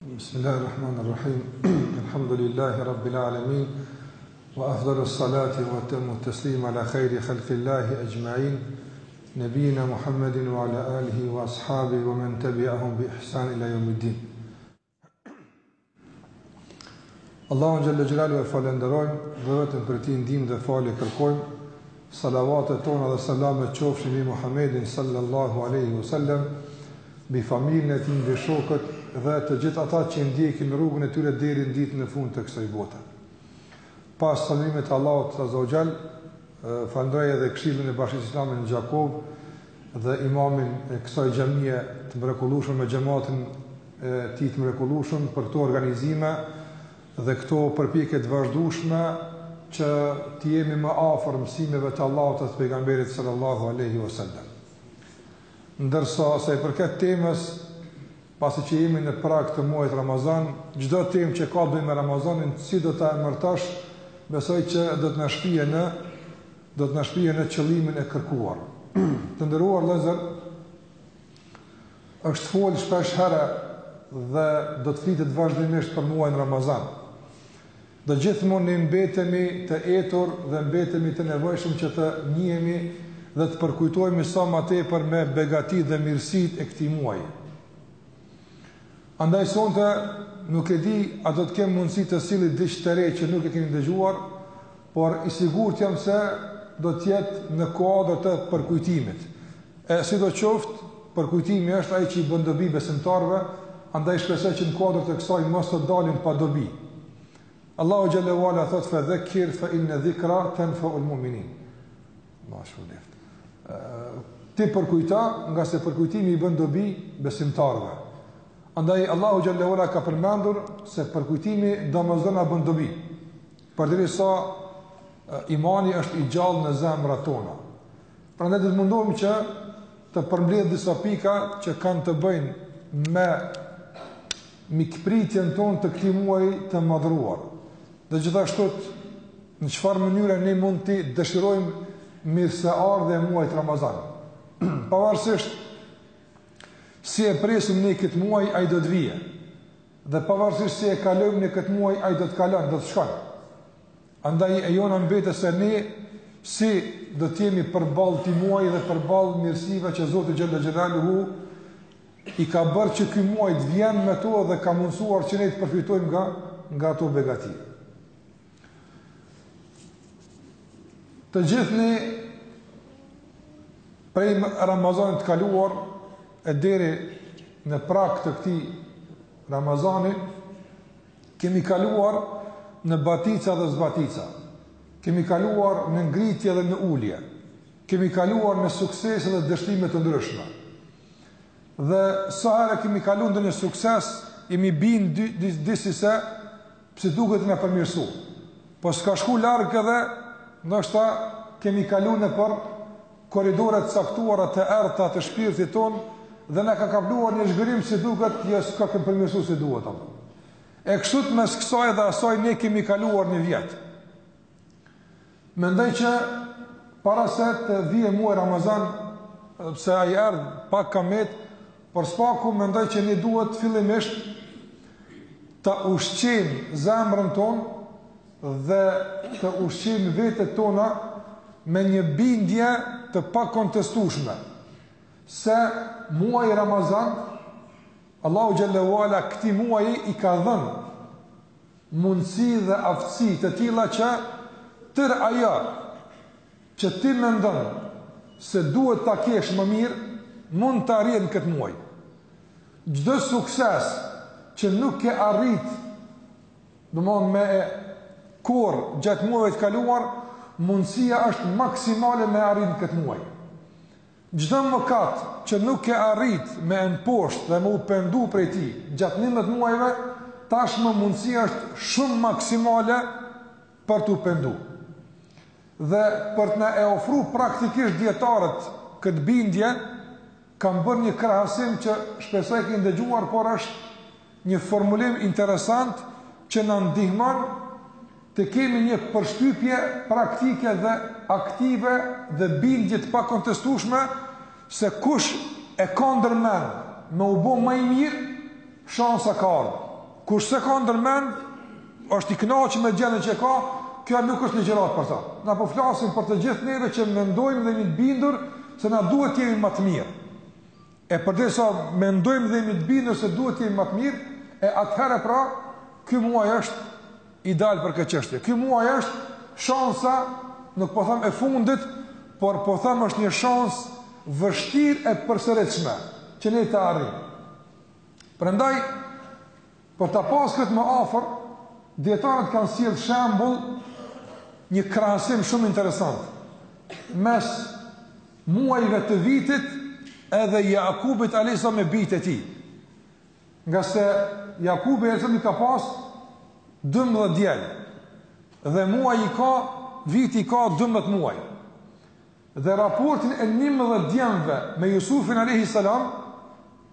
بسم الله الرحمن الرحيم الحمد لله رب العالمين وأفضل الصلاة وتم التسليم على خير خلق الله أجمعين نبينا محمد وعلى آله وأصحابه ومن تبعهم بإحسان إلى يوم الدين Allahu xhalla xhelaluhu e falënderojmë dhe vetëm prej tij ndihmë dhe falje kërkojmë. Salavatet tona dhe selamet qofshin mbi Muhammedin sallallahu alaihi wasallam, mbi familjen e tij, mbi shokët dhe të gjithë ata që ndjekin rrugën e tyre deri në ditën e fundit të kësaj bote. Pas falënderimit të Allahut azza wa jall, falënderoj edhe Këshillin e Bashkësisë Islame në Gjakovë dhe imamin e kësaj xhamie të mrekullueshme me xhematin e tij të mrekullueshëm për këto organizime dhe këto përpjekje të vazhdueshme që të jemi më afër mësimeve të Allahut dhe të Pejgamberit sallallahu alaihi wasallam. Ndërsa sa i përket temës, pasi që jemi në prag të muajit Ramazan, çdo temë që ka të bëjë me Ramazanin, si do ta emërtosh, besoj që do të na shpie në do të na shpie në qëllimin e kërkuar. të nderuar vëllezër, është fol shpesh herë dhe do të flitet vazhdimisht për muajin Ramazan. Dhe gjithmonë ne mbetemi të etur dhe mbetemi të nevojshëm që të njihemi dhe të përkujtohemi sa ma tepër me begatitë dhe mirësitë e këtij muaji. Andaj sonte nuk e di a do të kem mundësi të sjelli diç të re që nuk e keni dëgjuar, por i sigurt jam se do të jetë në kuadër të përkujtimit. E sidoqoftë, përkujtimi është ai që i bën dobi besimtarëve, andaj shpresoj që në kuadër të kësaj mos të dalim pa dobi. Allahu xhalla wala thot fa dhakkir fa inna dhikra tanfa al mu'minin. Mashu left. Ti përkujta, ngase përkujtimi i bën dobi besimtarëve. Andaj Allahu xhalla wala ka përmendur se përkujtimi domosdo na bën dobi. Përderisa imani është i gjallë në zemrat tona. Prandaj do të mundohem që të përmbledh disa pika që kanë të bëjnë me mikpritjen tonë të këtij muaji të madhruar. Dhe gjithashtu në çfarë mënyre ne mund t'i dëshirojmë mirëseardhje muajit Ramazan. Pavarësisht si e presim ne këtë muaj, ai do të vijë. Dhe pavarësisht si e kalojmë ne këtë muaj, ai do të kalon, do të shkon. Andaj e jona mbetet se ne si do të jemi përballë këtij muaji dhe përballë mirësive që Zoti xhalla xhelaluhu i ka bërë që ky muaj të vjen me to dhe ka mundësuar që ne të përfitojmë nga nga ato begati. Të gjithë ne prej Ramazanit të kaluar e deri në prag të këtij Ramazani Kemi kaluar në batica dhe zbatica. Kemi kaluar në ngritje dhe në ulje. Kemi kaluar në suksese dhe dështime të ndryshme. Dhe sa herë kemi kaluar ndonjë sukses, jemi bind disi se po si duket jem përmirësu. Po s'ka shku larg edhe ndoshta kemi kaluar nëpër korridore të caktuara të errëta të shpirtit tonë dhe na ka kapluar një zhgënjim si duket jo s'jemi përmirësuar si duhet apo. E kështu ndërmes kësaj dhe asaj ne kemi kaluar një vjet. Mendoj që para se të vijë muaji Ramazan, pse ai erdh pak ka met, por së paku mendoj që ne duhet fillimisht ta ushqejmë zemrën tonë dhe të ushqejmë vetet tona me një bindje të pakontestueshme se muaji Ramazan Allahu xhel-le ue ala këtij muaji i ka dhënë mundësi dhe aftësi të tilla që tërë ajo që ti mendon se duhet ta kesh më mirë, mund ta arrish në këtë muaj. Çdo sukses që nuk ke arrit Domethënë me korr gjatë muajve të kaluar, mundësia është maksimale me e arrit në këtë muaj. Çdo mëkat që nuk ke arrit me e mposht dhe me u pendu prej tij gjatë 11 muajve, tashmë mundësia është shumë maksimale për t'u pendu. Dhe për të na e ofru praktikisht dijetarët këtë bindje, kanë bërë një krahasim që shpresoj e keni dëgjuar, por është një formulim interesant që na ndihmon të kemi një përshtypje praktike dhe aktive dhe bindje të pakontestueshme se kush e ka ndër mend me u bo ma i mirë, Shansa ka ardhur. Kush s'e ka ndërmend, është i kënaqur me gjendjen që ka, kjo nuk është ligjëratë për ta. Na po flasim për të gjithë neve që mendojmë dhe jemi të bindur se na duhet të jemi më të mirë. E përderisa mendojmë dhe jemi të bindur se duhet të jemi më të mirë, e atëherë pra ky muaj është ideal për këtë çështje. Ky muaj është shansa, nuk po them e fundit, por po them është një shans vështirë e përsëritshme që ne ta arrijmë. Prandaj për ta pasur këtë më afër, dijetarët kanë sjellë shembull një krahasim shumë interesant mes muajve të vitit edhe Jakubit alejhi selam me bijtë e tij. Ngase Jakubi alejhi selam i ka pas 12 djem dhe muaji ka, viti i ka 12 muaj. Dhe raportin e njëmbëdhjetë djemve me Jusufin alejhi selam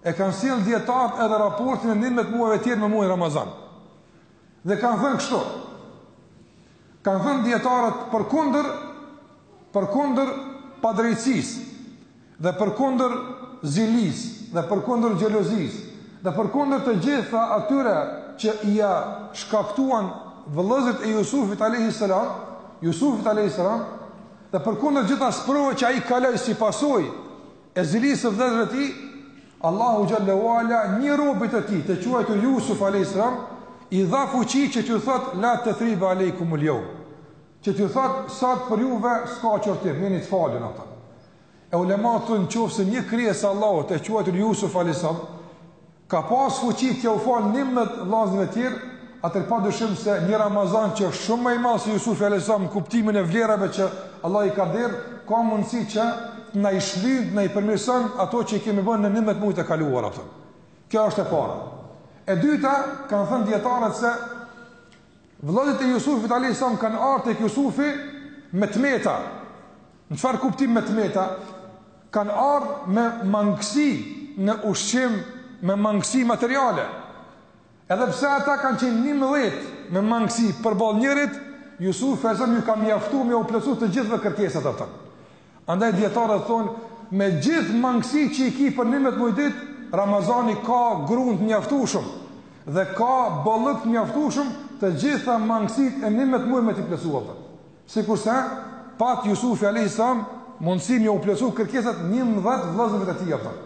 e kanë sjellë dietarët edhe raportin e njëmbëdhjetë muajve të tjerë me muajin Ramazan. Dhe kanë thënë kështu. Kanë thënë dietarët përkundër përkundër padrejtësisë dhe përkundër zilisë dhe përkundër xhelozisë dhe përkundër të gjitha atyre që ia shkaktuan vëllezërit e Jusufit alejhi selam, Jusufit alejhi selam Dhe përkundër gjitha sprovave që ai kaloi si pasojë e zilisë së vëllezërve të tij, Allahu xhele ve ala një robit të tij, të quajtur Jusuf alejhi selam, i dha fuqi që t'ju thotë la tathriba alaykum al-yawm. Që t'ju thotë sot për juve s'ka qortim, jeni të falun ata. E ulemat thonë në qoftë se një krijesë e Allahut e quajtur Jusuf alejhi selam Ka pas fuqi t'jau fal njëmbëdhjetë vllaznive tjerë, atëherë pa dyshim se një Ramazan që është shumë më i madh se Jusufi alejhi selam në kuptimin e vlerave që Allah i ka dhënë, ka mundësi që na i shlyn, na i përmirëson ato që i kemi bën në njëmbëdhjetë muajt e kaluar, a kupton. Kjo është e para. E dyta, kanë thënë dietarët se vëllezërit e Jusufit alejhi selam kanë ardhur tek Jusufi me t'meta. Në çfarë kuptim me të meta, kanë ardhë me mangësi në ushqim, me mangësi materiale. Edhe pse ata kanë qenë njëmbëdhjetë me mangësi përballë njërit, Jusufi alejhi selam ju ka mjaftu me jau plotësu të gjithëve kërkesat, a kupton. Andaj dijetarët thonë, me gjithë mangësi që i ki për njëmbëdhjetë muj ditë, Ramazani ka grunë të mjaftushëm dhe ka bollëk të mjaftushëm të gjitha mangësitë e njëmbëdhjetë muj me t'i plotësu, a kupton. Sikurse pat Jusufi alejhi selam mundësi me jau plotësu kërkesat 11 vëllezërve të tij, a kupton.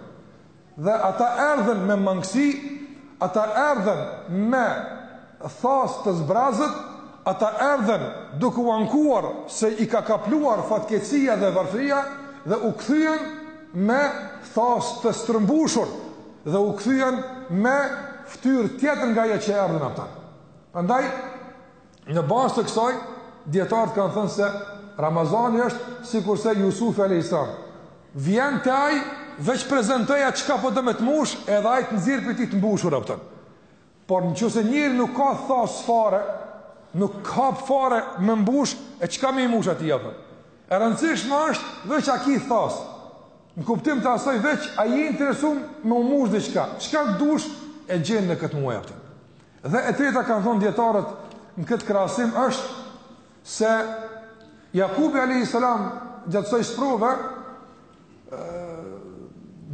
Dhe ata erdhën me mangësi, ata erdhën me thas të zbrazët, ata erdhën duke u ankuar se i ka kapluar fatkeqësia dhe varfëria dhe u kthyen me thas të stërmbushur dhe u kthyen me fytyrë tjetër nga ajo që erdhën, a kupton. Prandaj Në bazë të kësaj, dijetarët kanë thënë se Ramazani është sikurse Jusufi a.s. Vjen te ai, veç prezentoja çka po do me të mush, edhe ai të nxjerr prej tij të mbushur, a kupton. Por në qoftë se njeri nuk ka thas fare, nuk ka fare me mbush, e çka me i mush atij, a kupton. E rëndësishme është veç a ki thas. Në kuptim të asaj veç a je i interesum me u mush diçka. Çka t'dush e gjen në këtë muaj, a kupton. Dhe e treta kanë thënë dijetarët në këtë krahasim është se Jakubi alayhis salam gjatë asaj sprove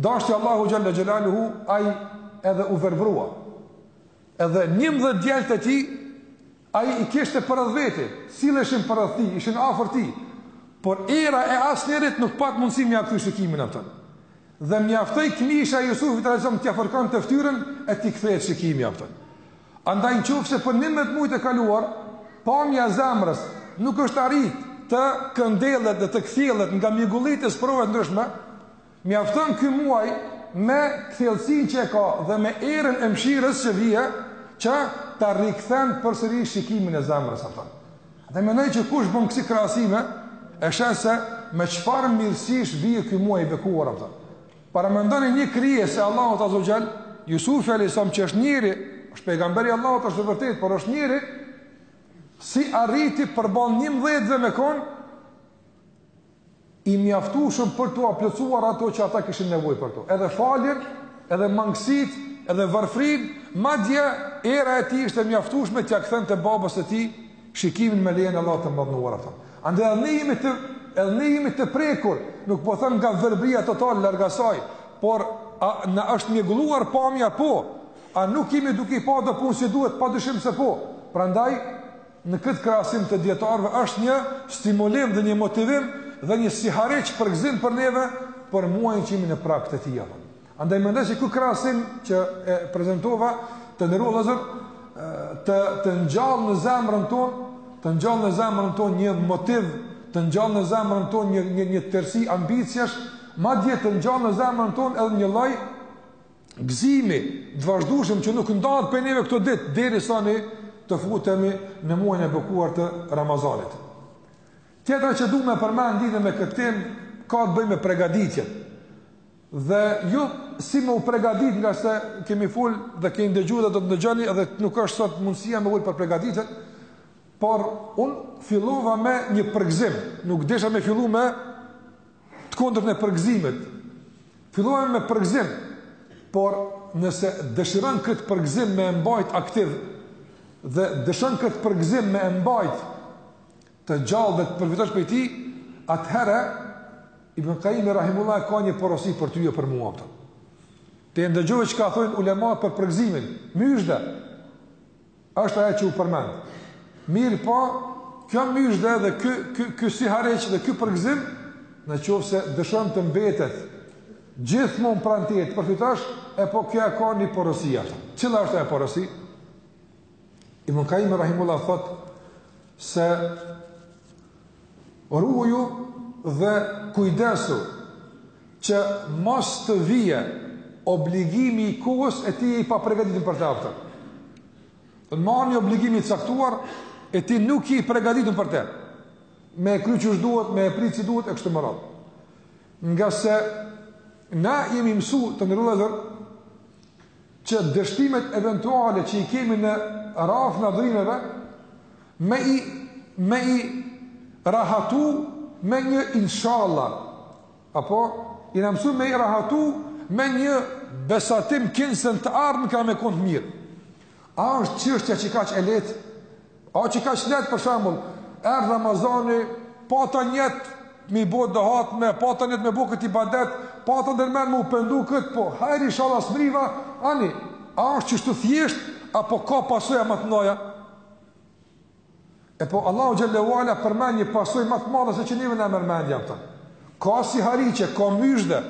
dashti Allahu xhalla xhelaluhu ai edhe u verbërua. Edhe 11 djelt e tij ai i kishte përreth veti, silleshin përreth tij, ishin afër tij. Por era e asnjerit nuk pat mundësi m'ia kthy shikimin aptal. Dhe mjaftoi këmisha e Jusufit alayhis salam t'ia fërkonte fytyrën e t'i kthehet shikimi aptal. Andaj në qoftë se për njëmbëdhjetë muajt e kaluar pamja e zemrës nuk është arrit të këndellet dhe të kthjellet nga mjegullitë e sprovave të ndryshme, mjafton ky muaj me kthjellësinë që e ka dhe me erën e mëshirës që vjen që ta rikthen përsëri shikimin e zemrës aptal. Dhe mendoj që kush bën kësi krahasime, e sheh se me çfarë mirësish vjen ky muaj i bekuar aptal. Paramendoni një krijesë e Allahut Azza wa Jall, Jusufi alayhis salam që është njeri, është pejgamberi i Allahut është e vërtetë, por është njeri si arriti përballë 11-ve me kon i mjaftueshëm për t'ua plotësuar ato që ata kishin nevojë për to. Edhe faljen, edhe mangësitë, edhe varfrinë, madje era e tij ishte e mjaftueshme t'ia kthente babës së tij shikimin me lejen e të Madhëruarit aptal. Andaj edhe ne jemi të edhe ne jemi të prekur, nuk po them nga verbëria totale larg asaj, por a na është mjegulluar pamja po? A nuk jemi duke i pa do punë si duhet? Pa dyshim se po. Prandaj Në këtë krahasim të dijetarëve është një stimulim dhe një motivim dhe një sihariq përgëzim për neve për muajin që jemi në prag të tij aptal. Andaj mendoj se ky krahasim që e prezentova të nderuar vëllezër të të ngjall në zemrën tonë, të ngjall në zemrën tonë një motiv, të ngjall në zemrën tonë një një një tërësi ambiciesh, madje të ngjall në zemrën tonë edhe një lloj gëzimi të vazhdueshëm që nuk ndahet prej neve këto ditë derisa ne të futemi në muajin e bekuar të Ramazanit. Tjetra që du me përmend lidhje me këtë temë ka të bëjë me pregaditjen. Dhe jo si me u pregadit ngase kemi fol dhe kemi dëgju dhe do të dëgjoni edhe nuk është sot mundësia me fol për pregaditjen, por unë fillova me një përgzim, nuk desha me fillu me Të kundërtën e përgëzimit. Fillova me përgëzim, por nëse dëshiron këtë përgëzim me e mbajt aktiv dhe dëshiron këtë përgëzim me e mbajt të gjallë dhe të përfitosh prej tij, atëherë Ibn Qayyimi rahimullahu ka një porosi për ty e për mua aptal. Ti e ndëgjove çka thojnë ulema për përgëzimin, myzhde. Është ajo që u përmend. Mirëpo, kjo myzhde dhe ky, ky, ky si hareq dhe ky përgzim, në qovë se dëshojmë të mbetet, gjithmonë pranë, të përfitosh, e po kjo e ka një porosi a. Cila është ajo porosi? Ibn Kajimi Rahimullah thotë se ruju dhe kujdesu Që mos të vijë obligimi i kohës e ti je i papregatitun për të, i aftë. Domethënë një obligim i caktuar e ti nuk je i pregatitun për të. Me e kry qysh duhet, me e prit si duhet, e kështu me radhë. Ngase na jemi mësu të nderuar vëllezër që dështimet eventuale që i kemi në rrafsh të adhurimeve me i, me i rahatu me një inshallah Apo, jena mësu me i rahatu me një besatim kinse në të ardhmen ka me kanë mirë. A është çështja qikaq e lehtë? A, qikaq lehtë për shembull? Erdh Ramazani, pata nijet m'i bo do hatme, pata nijet me bo kët ibadet, pata ndërmen me u pëndu këtë, po hajr inshalla s'mrriva, ani, a është qështu thjeshtë, apo ka pasoja ma të mdhaja? E po Allahu xhel-le ue ala përmend një pasojë më të madhe se që neve na merr mendja këta. Ka si hariqe, ka myzhde,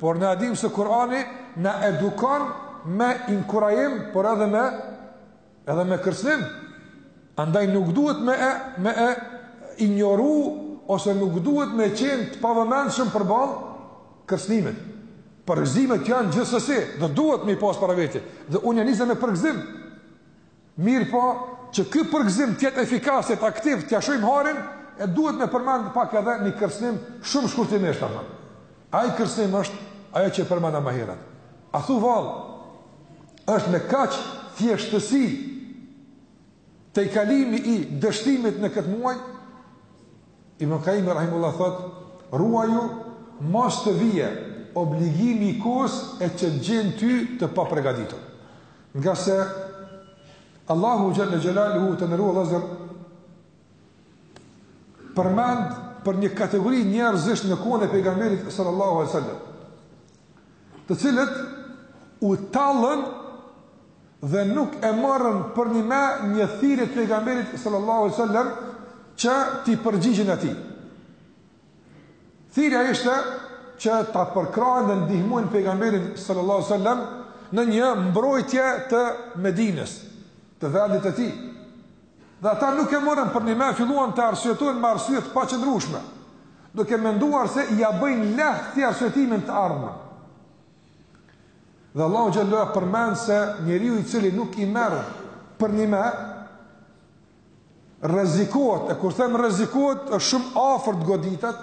por na e dimë se Kurani na edukon me inkurajim, por edhe me edhe me kërcënim. Andaj nuk duhet me e, me e injoru ose nuk duhet me qenë të pavëmendshëm përballë kërcënimeve. Përgëzimet janë gjithsesi, dhe duhet me i pas para vete. Dhe unë nisa me përgëzim. Mirëpo, që ky përgëzim të jetë efikas, të jetë aktiv, t'ia shohim hajrin, e duhet me përmend pak edhe një kërcënim shumë shkurtimisht apo. Ai kërcënim është ajo që e përmenda më herët. A thu vallë, është me kaq thjeshtësi tejkalimi i dështimit në këtë muaj? Ibn Kajimi Rahimullah thotë, ruaju mos të vije obligimi i kohës e që të gjenë ty të papregaditur. Ngase Allahu xhel-le xhelaluhu të nderuar vëllezër përmend për një kategori njerëzish në kohën e pejgamberit sallallahu alaihi wasallam. të cilët u tallën dhe nuk e morën përnjëmend një thirrje të pejgamberit sallallahu alaihi wasallam që t'i përgjigjen atij. Thirrja ishte që ta përkrahin dhe ndihmojnë pejgamberin sallallahu alaihi wasallam në një mbrojtje të Medinës, të vendit të tij. Dhe ata nuk e morën përnjime filluan të arsyetojnë me arsye të paqëndrueshme, duke menduar se ia bëjnë lehtë arsyetimin në të ardhmen. Dhe Allahu xhele ve ala përmend se njeriu i cili nuk i merr përnjime rrezikohet, e kur them rrezikohet është shumë afër të goditet,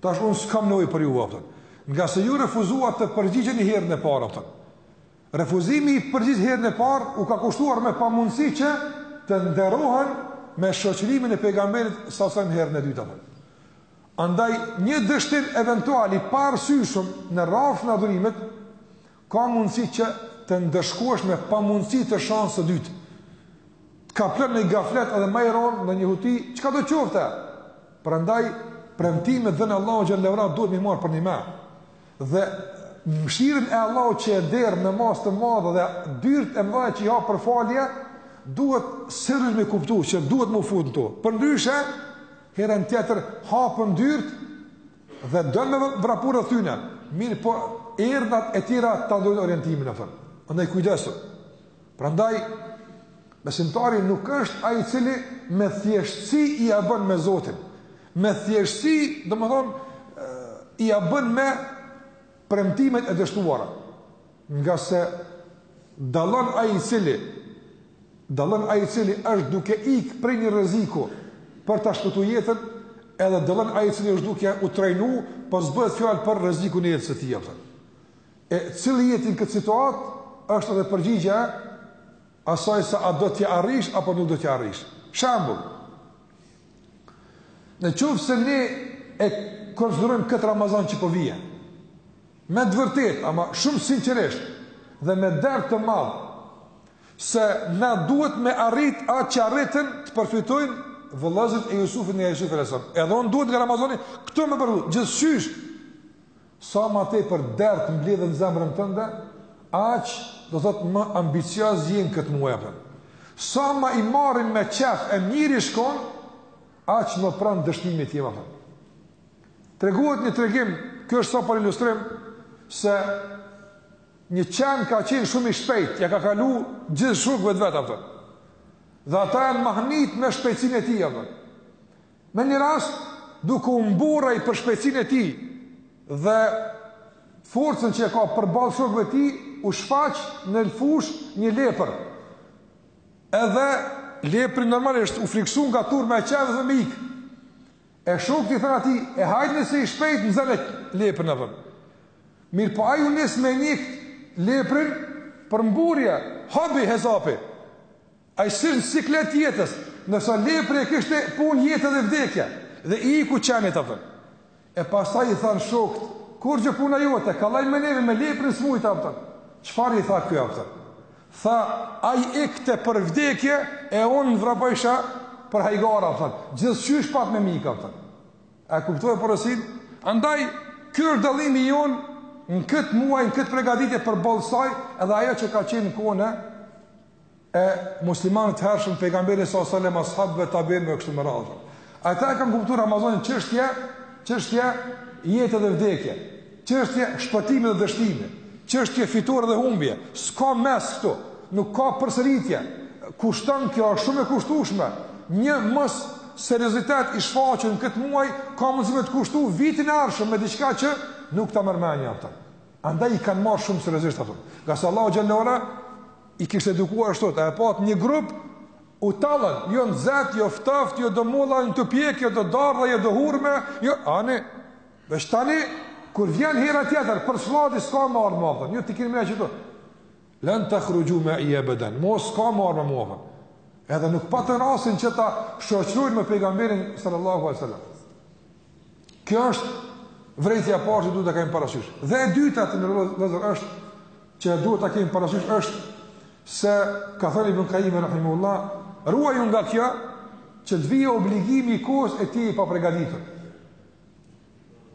Tash unë s'kam nevojë për ju, a kupton. Ngase ju refuzuat të përgjigjeni herën e parë, a kupton. Refuzimi i përgjigjes herën e parë u ka kushtuar me pamundësi që të nderohen me shoqërimin e pejgamberit sasem herën e dytë, a kupton. Andaj, një dështim eventual i paarsyeshëm në rrafshin e adhurimit, Ka mundësi që të ndëshkohesh me pamundësi të shansës së dytë. Të kaplon ndonjë gaflet edhe marron ndonjë huti, çkado qoftë. Prandaj, premtimet dhënë Allahut xhele ve ala duhet m'i marrë përnjime. Dhe mshirën e Allahut që e derdh në masë të madhe dhe dyrt e mdhaja që i hap për falje, duhet sërish me kuptu që duhet m'u fut në to. Përndryshe, herën tjetër hapen dyrt Dhe don me vrapu rreth tyne, mirëpo ernat e tjera ta ndrrojnë orientimin a kupton. Andaj kujdesu. Prandaj besimtari nuk është ai i cili me thjeshtësi ia bën me Zotin. Me thjeshtësi, domethënë, ia bën me premtimet e dështuara. Ngase dallon ai i cili dallon ai i cili është duke ik prej një rreziku për ta shpëtuar jetën, edhe dallon ai i cili është duke u trajnu, po s'bëhet fjalë për rrezikun e jetës së tij a kupton. E cili je ti n'këtë situatë është edhe përgjigja asaj se a do të arrish apo nuk do të arrish. Shembull, Në qoftë se ne e konsiderojmë këtë Ramazan që po vjen, me të vërtetë, ama shumë sinqerisht, dhe me dert të madh, se na duhet me arrit atë që arritën të përfitojnë vëllezrit e Jusufit nga Jusufi alejhi selam. Edhe unë duhet nga Ramazani, këto me përftu, gjithqysh, Sa ma tepër dert mbledh në zemrën tënde, aq do thot më ambicioz je në këtë muaj a kupton. Sa ma i marrim me qef e mirë i shkon, aq më pran dështimit jemi a kupton. Tregohet një tregim, kjo është sa për ilustrim, se një qen ka qenë shumë i shpejt, ia ka kalu gjithë shokëve të vet a kupton. Dhe ata janë mahnit me shpejtësinë e tij a kupton. Në një rast, duke u mburr ai për shpejtësinë e tij dhe forcën që e ka përballë shokëve të tij, u shfaq në fushë një lepër. Edhe lepri normalisht u friksu nga turma e qenve dhe me ikë. E shokët i thanë atij, e hajt nëse je i shpejt nxene këtë lepër neve. Mirëpo ai u nis me njek leprin për mburje, hobi hesapi. Ai s'e kish siklet të jetës, ndërsa lepri e kishte punë jetë dhe vdekje, dhe i iku qeni të pëtën. E pastaj i thanë shokët, kurgjë puna jote, kallaj me neve me leprin s'mujt të pëtën. Çfarë i tha kjo e pëtën? Tha, ai ikte për vdekje e unë vrapojsha për hajgara pëtën, gjithë qysh pat me m'ik pëtën. A e kuptove porosinë? Andaj, kjo është dallimi jonë në këtë muaj, në këtë pregatitje për ballë saj edhe ajo që ka qenë në kohën, e muslimanëve të hershëm, pejgamberit sa selem, ashabëve, tabiinëve, kështu me radhë. Ata e kanë kuptu Ramazanin çështje, çështje jete dhe vdekje, çështje shpëtimi dhe dështimi, çështje fitore dhe humbje, s'ka mes këtu, nuk ka përsëritje, kushton kjo është shumë e kushtushme, një mosseriozitet i shfaqur n'këtë muaj, ka mundësi me të kushtu vitin e ardhshëm me diçka që nuk ta merr menja atë. Andaj i kanë marrë shumë seriozisht ato. Ngase Allahu xhele ue ala i kishte edukuar ashtu, e pat një grup u tallën, jo nxet, jo ftoft, jo do molla janë tu u pjek, jo do dardha, jo do hurme, jo ani. Veç tani kur vjen hera tjetër për sllati s'ka me ardh më atë. Jo ti keni me ashtu. Len tahruxhu meije ebeden. Mo s'ka me ardh më atë. Edhe nuk patën rastin që ta shoqërojnë më pejgamberin sallallahu alaihi wasallam. Kjo është vrejtja e parë që duhet ta kemi parasysh. Dhe e dyta të nderuar është, që duhet ta kemi parasysh është, se ka thënë Ibn Kajimi rahimehullah, ruaju nga kjo, që të vijë obligimi i kohës e ti i papregatitur.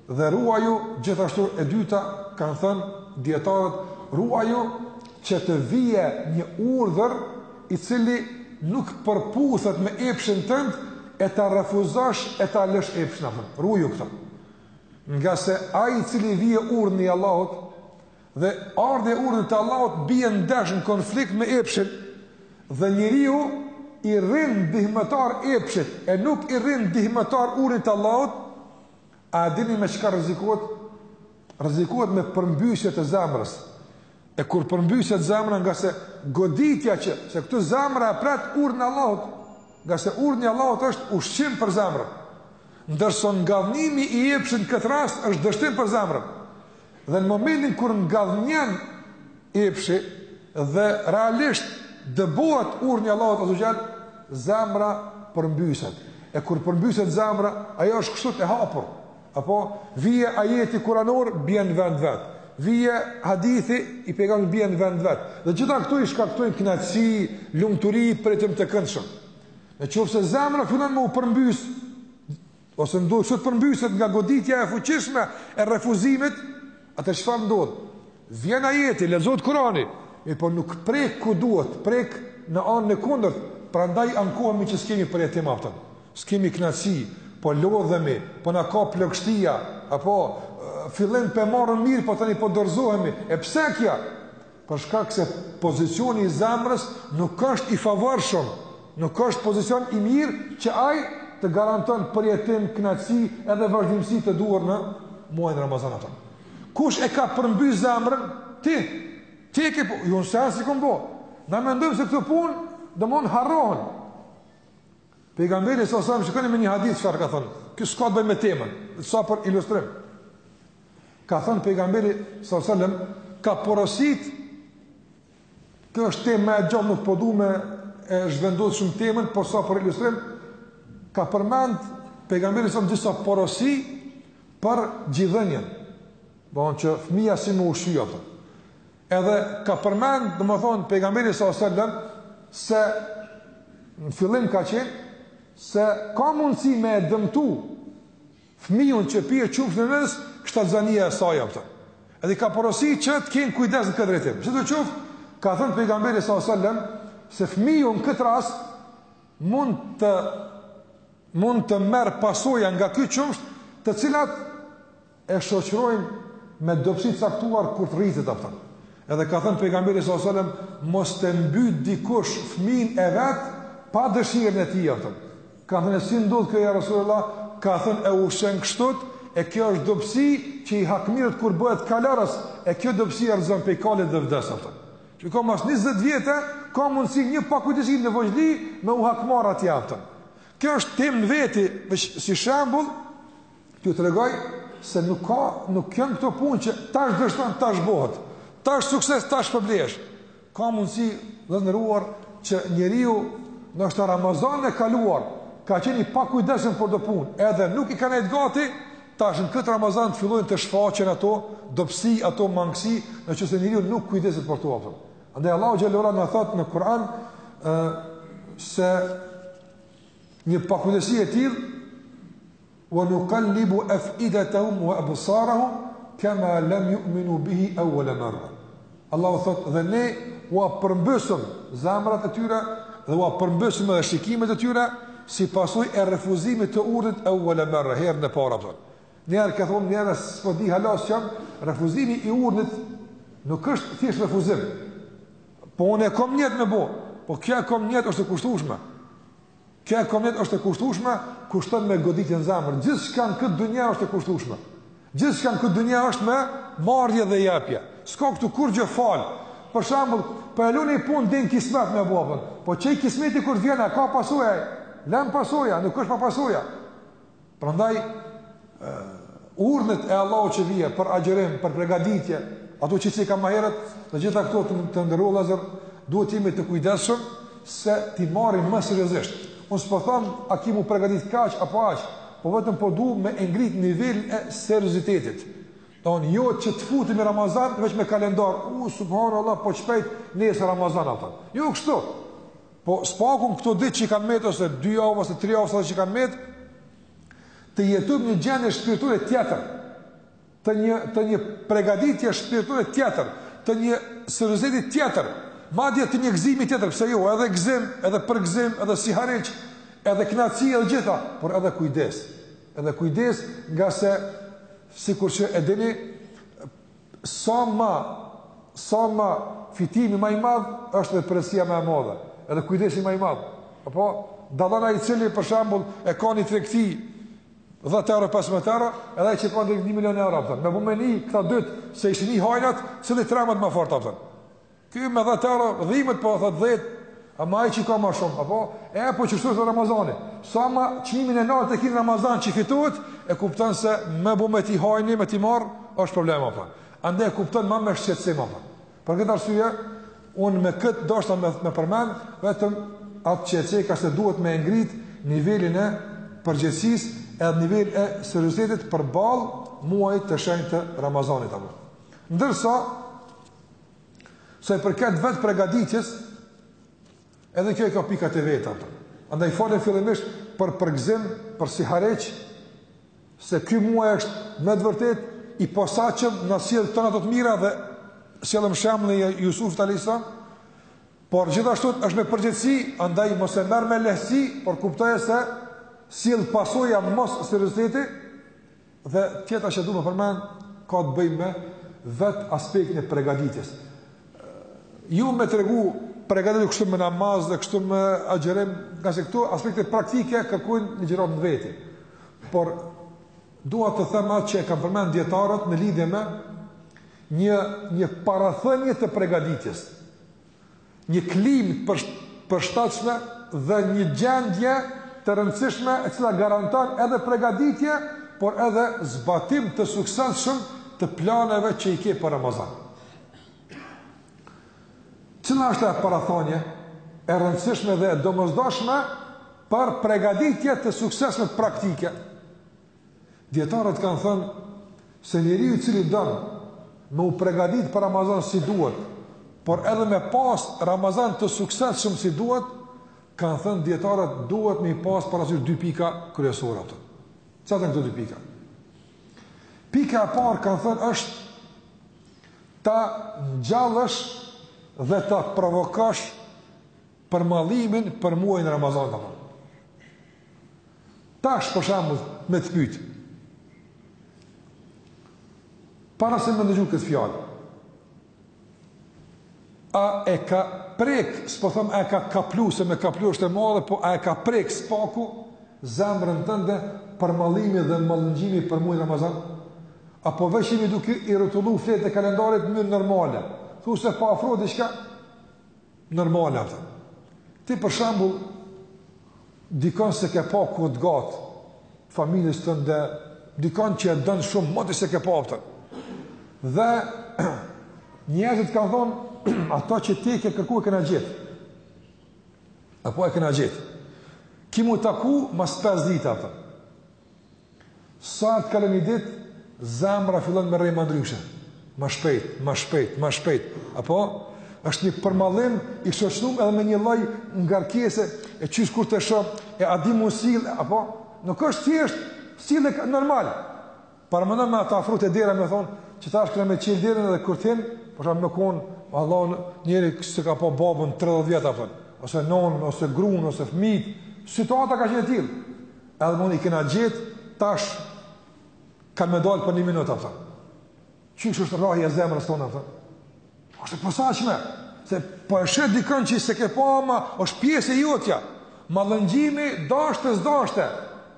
Dhe ruaju, gjithashtu e dyta, kanë thënë dijetarët, ruaju që të vijë një urdhër i cili nuk përputhet me epshin tënd e ta refuzosh e ta lësh epshin atë. Ruaju këtë. Ngase ai i cili i vije urdhni i Allahut dhe ardhja e urdhnit të Allahut bie ndesh në konflikt me epshin dhe njeriu i rrin ndihmëtar epshit e nuk i rrin ndihmëtar urdhnit të Allahut, a dini me çka rrezikohet? Rrezikohet me përmbysje të zemrës. E kur përmbyset zemra ngase goditja që, se këtu zemra e pret urdhnin e Allahut, ngase urdhni i Allahut është ushqim për zemrën, ndërsa ngadhnimi i epshit n'këtë rast është dështim për zemrën, dhe në momentin kur ngadhnjen epshi dhe realisht dëbohet urdhni i Allahut azze ue xhel, zemra përmbyset. E kur përmbyset zemra, ajo është kështu e hapur, Apo, vije ajeti kuranor, bie në vend vet. Vije hadithi i pejgamberit bie në vend vet. Dhe gjithë këto i shkaktojnë kënaqësi, lumturi, pritim të këndshëm. Në qoftë se zemra fillon me u përmbys ose ndodh se përmbyset nga goditja e fuqishme e refuzimit, atë çfarë ndodh? Vjen ajeti, lexohet Kurani, mirëpo nuk prek ku duhet, prek në anën e kundërt, prandaj ankohemi që s'kemi përjetim, apo jo. S'kemi kënaqësi, po lodhemi, po na kap plogështia, apo në fillim pe marrim mirë, po tani po dorëzohemi. E pse kjo? Për shkak se pozicioni i zemrës nuk është i favorshëm, nuk është pozicion i mirë që ai të garanton përjetim, kënaqësi edhe vazhdimësi të duhur në muajin Ramazan, apo jo. Kush e ka përmby zemrën? Ti. Ti e ke po, ju n'sens e keni bo. Na mendojmë se këto punë, domethon harrohen. Pejgamberi salallahu alejhi ve selem, shikoni me një hadith çfarë ka thënë. Kjo s'ka të bëjë me temën, sa për ilustrim. Ka thënë pejgamberi salallahu alejhi ve selem, ka porosit Kjo është temë më e gjatë, nuk po du me e zhvendos shumë temën, por sa për ilustrim ka përmend pejgamberi salallahu alejhi ve selem disa porosi për gjidhënien. Domethon që fëmia si me u ushqy, apo jo. Edhe ka përmend, domethënë pejgamberi salallahu alejhi ve selem se në fillim ka thënë se ka mundësi me e dëmtu Fëmijën që pi qumështin e nënës, shtatzania e saj, apo jo. Edhe i ka porositë që të kenë kujdes në këtë drejtim. Sidoqoftë, ka thënë pejgamberi salallahu alejhi ve selem se fëmiu në këtë rast mund të mund të merr pasoja nga ky qumësht, të cilat e shoqërojnë me dobësi të caktuar kur të rritet, apo jo. Edhe ka thënë pejgamberi salallahu alejhi ve selem mos ta mbyt dikush fëmin e vet pa dëshirën e tij, apo jo. Ka thënë, e si ndodhë kjo ja Resulallah, ka thënë, e ushqen kështu, e kjo është dobësi që i hakmirret kur bëhet kalorës, e kjo dobësi e rrëzon pej kalit dhe vdes, apo jo. Shiko mas 20 vjete, ka mundësi një pakujdesi në vogjli me u hakmarr atje, apo jo. Kjo është temë në veti, veç si shembul, t'ju tregoj se nuk ka, nuk jon këto punë që tash dështon, tash bohët, tash sukses, tash përblesh. Ka mundësi të nderuar që njeriu edhe Ramazanin e kaluar, ka qenë i pakujdesshëm për do punë, edhe nuk i ka nejtë gati, tash në këtë Ramazan të fillojnë të shfaqen ato dobësi, ato mangësi, në qoftë se njeriu nuk kujdeset për to, apo jo. Andaj Allahu xhele ve ala na thotë në Kur'an se një pakujdesi e tillë Wa nuqallibu af'idatahum wa absarahum kama lam yu'minu bihi awwal marra. Allahu thot dhe ne ua përmbysëm zemrat e tyre dhe ua përmbysëm edhe shikimet e tyre si pasojë e refuzimit të urdhrit awwal marra herën e parë, apo jo. Njëherë ka thonë njëherë s'po di hala s'jam refuzimi i urdhrit nuk është thjesht refuzim. Po unë e kom nijet me bo, po kjo e kom nijet është e kushtueshme. Kjo ahiret është e kushtueshme, kushton me goditje në zemër. Gjithçka në këtë dynja është e kushtueshme. Gjithçka në këtë dynja është me marrje dhe jepje. S'ka këtu kurgjo falë. Për shembull, po e lun ni punë t'din kismet me bo. Po qaj kismeti kur vjen, ka pasoja. Len pasoja, nuk është pa pasoja. Prandaj urdhnat e Allahut që vijnë për agjërim, për pregaditje, ato që si ka më herët, të gjitha këto të, të nderuar vllazër, duhet të jemi të kujdesshëm që t'i marrim më seriozisht. Unë s'po them a ki m'u pregadit kaq apo aq, po vetëm po du me ngrit nivelin e seriozitetit tonë, jo që të futemi në Ramazan veç me kalendar. U subhanallah po shpejt nesër Ramazan apo. Jo kështu. Po së paku në këto ditë që kanë metë, ose dy javë, ose tri javë që kanë metë, të jetojmë një gjendje shpirtërore tjetër, të një, të një pregaditje shpirtërore tjetër, të një serioziteti tjetër, madje të një gëzimi tjetër, pse jo, edhe gëzim, edhe përgëzim, edhe sihariq, edhe knaqsi, edhe gjitha, por edhe kujdes, edhe kujdes ngase, sikur që e dini, Sa më, sa më fitimi më i madh është edhe përgjegjësia më e madhe, edhe kujdesi më i madh. Apo dallon ai i cili për shembull e ka një tregti 10 euro 15 euro, edhe ai që ka një milion euro apo. Me bo me ni këta dytë se hinë hajnat, cili trembet më fort apo. Ky me 10 euro dhimbët po thot 10, ama ai që ka më shumë, apo e po qashtu është Ramazani. Sa më çmimin e lartë të ki n' Ramazan që fitohet, e kupton se me bo me t'hi hajni me t'i marr, është problem apo. Andaj e kupton më me shqetësim apo. Për këtë arsye, unë me këtë doshta me, me përmend, vetëm atë që e ceka se duhet me ngrit nivelin e përgjegjësisë edhe nivelin e seriozitetit përballë muajit të shenjtë të Ramazanit apo. Ndërsa, Sa i përket vet përgatitjes, edhe kjo i ka pikat e veta. Andaj folëm fillimisht për përgzim, për sihariq, se ky muaj është me të vërtet i posaçëm na sjell tana të mirat dhe sollëm shembullin e Jusufit alejhi selam, por gjithashtu është me përgjegjësi, andaj mos e merr me lehtësi, por kuptoje se sjell pasoja mosserioziteti, Dhe tjetra që du me përmend ka të bëjë me vet aspektin e përgatitjes. Jo me tregu pregaditu kështu me namaz dhe kështu me agjërim, ngase këto aspekte praktike kërkojnë një ligjëratë n'veti. Por dua të them atë që e kanë përmend dietarët në lidhje me një një parathënie të përgatitjes. një klimë të përshtatshme dhe një gjendje të rëndësishme e cila garanton edhe pregaditje, por edhe zbatim të suksesshëm të planeve që i ke për Ramazan. Cila është e parathonie e rëndësishme dhe e domosdoshme për pregaditje të suksesshme praktike? Dijetarët kanë thënë se njeriu i cili don me u pregaditë për Ramazan si duhet, por edhe me pas Ramazan të suksesshëm si duhet, kanë thënë dijetarët duhet me pas parasysh dy pika kryesore, a kupton. Çfarë janë këto dy pika? Pika e parë kanë thënë është ta ngjallësh dhe ta provokosh përmallimin për muajin Ramazan apo. Tash për shembull me të pyet. Para se me ndëgju këtë fjalë. A e ka prek, s'po them a e ka kaplu se me kaplu është e madhe, po a e ka prek së paku zemrën tënde përmallimi dhe mallëngjimi për muajin Ramazan? Apo veç jemi duke i rrotullu fletët e kalendarit në mënyrë normale? Thu se po afron diçka, normale, a kupton. Ti për shembull dikon s'e ke pa kohë të gatë familjes tënde, dikon që e don shumë, moti s'e ke pa, a kupton. Dhe njerëzit kanë thonë, atë që ti ke kërku e kena gjet. Apo e kena gjet. Ki m'u taku mas 5 dita, a kupton. Sa të kalon një ditë, zemra fillon me rreh ma ndryshe. Ma shpejt, ma shpejt, ma shpejt. Apo? është një përmallim i shoqnum edhe me një lloj ngarkese e qysh kur ta shoh e a di m'u sill apo nuk është thjesht sjellje normale paramendo me ta afru te dera me thon që tash kanë me çel derën edhe kur thën për shembull me kon vallah njeri s'e ka pa babën 30 vjet apo ose nonën ose grun ose fëmijët situata ka qenë e tillë Edhe mund i kena gjet, tash ka me dalë për një minutë, a kupton. Qysh është rrahja e zemrës tonde, a kupton. është e posaçme, se po e sheh dikon që s'e ke pa, ama është pjesë e jotja. Mallëngjimi dashte s'dashte,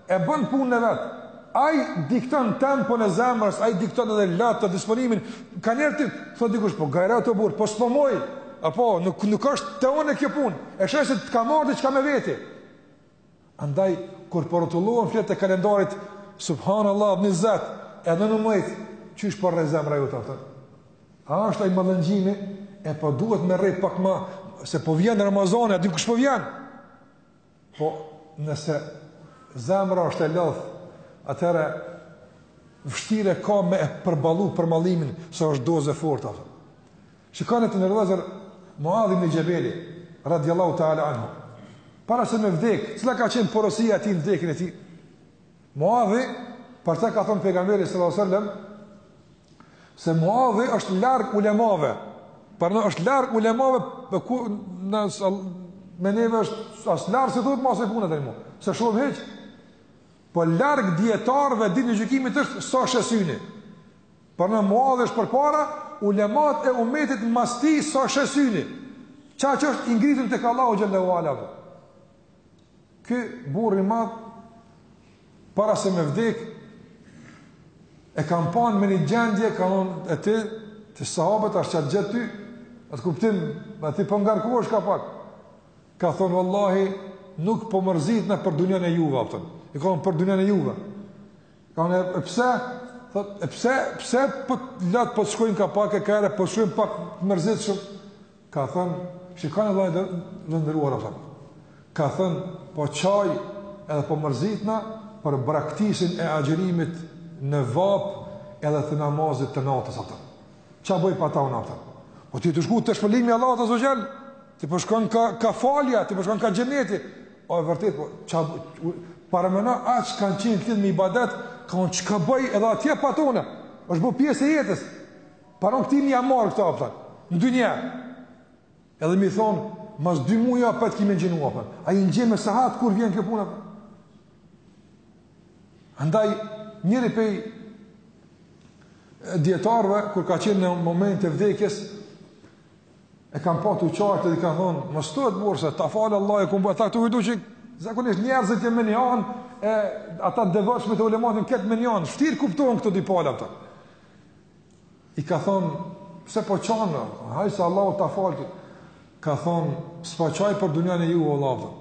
e bon punën e vet. Ai dikton tempon e zemrës, ai dikton edhe lotët, disponimin. Kanjëherë të thot dikush, po gajret o burrë, po s'po muj. Apo, nuk, nuk është te unë kjo punë. E sheh se të ka marrë dhe të ka me veti. Andaj, kur po rrotullohen fletët e kalendarit, Subhan Allah, njëzet, edhe nëntëmbëdhjetë, qysh po rreh zemra jote, a kupton? A është ai mallëngjimi, e po duhet me rreh pak ma, se po vjen Ramazani, a di kush po vjen? Po, nëse zemra është e lodhtë, atëherë, vështirë e ka me e përballu përmallimin, se është dozë e fortë, a kupton. Shikoni të nderuar vllezër Muadh ibn Xhebeli, radiallahu ta'ala anhu, para se me vdek, cila ka qenë porosia e tij në vdekjen e tij? Muadhi, për të ka thonë pejgamberi sallallahu sallam, se Muadhi është larg ulemave, por në është larg ulemave, për ku në me neve është as larg se thotë mos e punë tani më. Se shumë hiç. Po larg dijetarëve ditën e gjykimit është sa sheh syni. Por ne Muadhi është përpara, ulematë e umetit mas tij sa sheh syni. Qaq është i ngritun tek Allahu xhele ue ala. Ky burrë i madh, para se me vdek, e kanë pa me një gjendje, ka nënë e ti, të sahabët ashtë qatë gjëtë ty, atë kuptim, dhe ti pëngarku po është ka pak. Ka thonë, vallahi, nuk po mërzitna për dunjanë e juve, a kupton. Ka thonë, për dunjanë e juve. Kanë e pse? Thot, e pse, pse po lot po t'shkojnë ka pak e kare, po shkojnë pak të mërzitshëm. Ka thën, shiko vlla i nderuar, a kupton. Ka thën, po qaj edhe po mërzitna për braktisjen e agjërimit në vapë edhe të namazit të natës, a kupton. Ça bëj pa ta unë, a kupton? Po ti je tu shku te shpërblimi i Allahut azze ve xhel? Ti po shkon ka ka falja, ti po shkon ka xheneti. O e vërtet po ça paramendo aq kanë qenë ti me ibadet, ka thonë çka bëj edhe atje pa tona. Është bë pjesë e jetës. Paramendo ti me ia marr këto, a kupton. Në dynja. Edhe me i thonë, mas dy muajve po kemi me ngjinu, a po. Ai ngjeh me sahat kur vjen kjo puna. Andaj njëri pej dijetarëve kur ka qenë në momentin e vdekjes, E kanë pa tu qajt, i kanë thonë, mos u tut burrë se ta fal Allahu çka ke bërë, ata tu kujtu që zakonisht njerëzit e menjanë, e ata t'devotshmit e ulematë në këtë menjanë, shtirë kuptohen këto dy palë, a kupton. I kanë thonë, pse po qan, hajt se Allahu ta fal, ka thonë, s'po qaj për dunjanë e juve, vallahi,